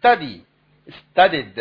study studied